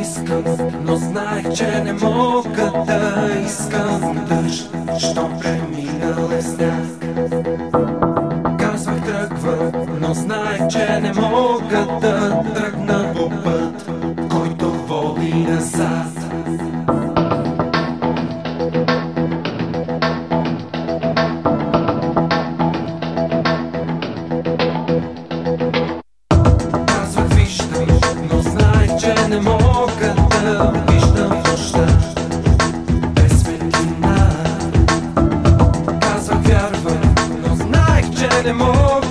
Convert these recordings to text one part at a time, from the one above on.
искам, но знаех, че не мога да искам дъжд, що преминал е сняг. Казвах тръгвам, но знаех, че не мога да тръгна по път, който води назад. Не мога да виждам нощта без светлина. Казвах вярвам, но знаех, че не мога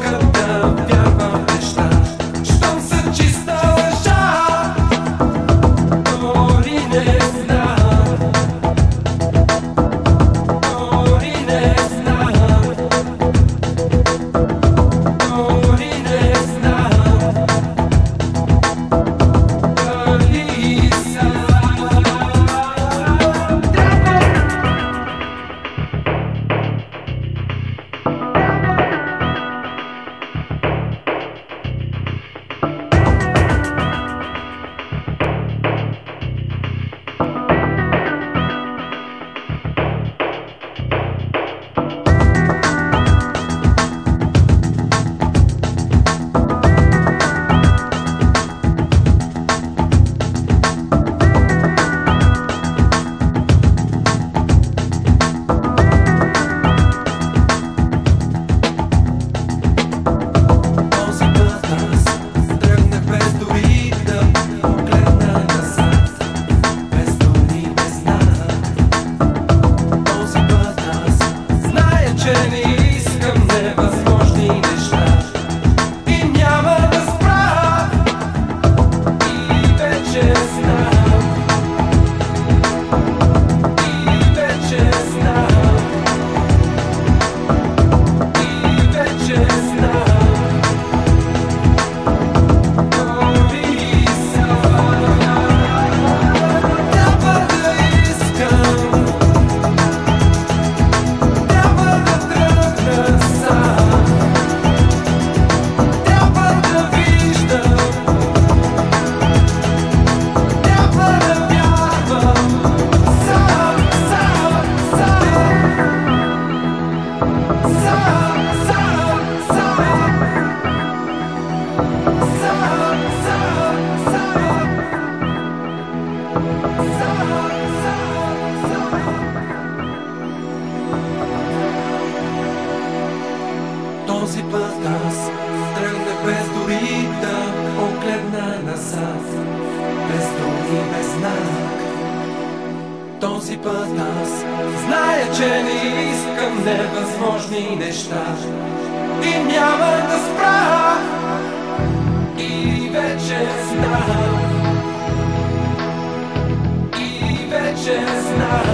и идват Тръгне без дори да огледна назад. Без думи, без знак. Този път аз. Знае, че не искам невъзможни неща. И няма да спра. И вече знам. И вече знам.